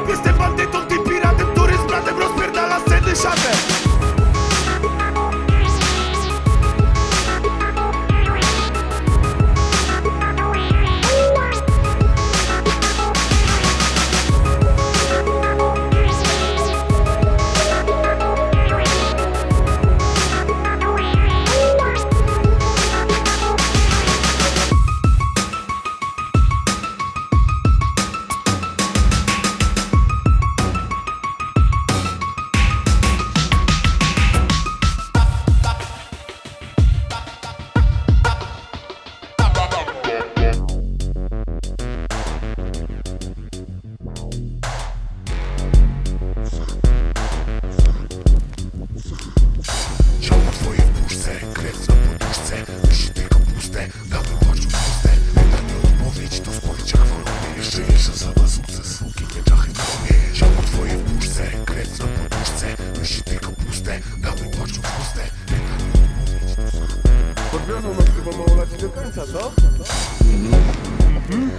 Fuck is that? dusi tylko puste Na mój poczuł puste Podwiozą nas chyba małolatki do końca, co? Mhm.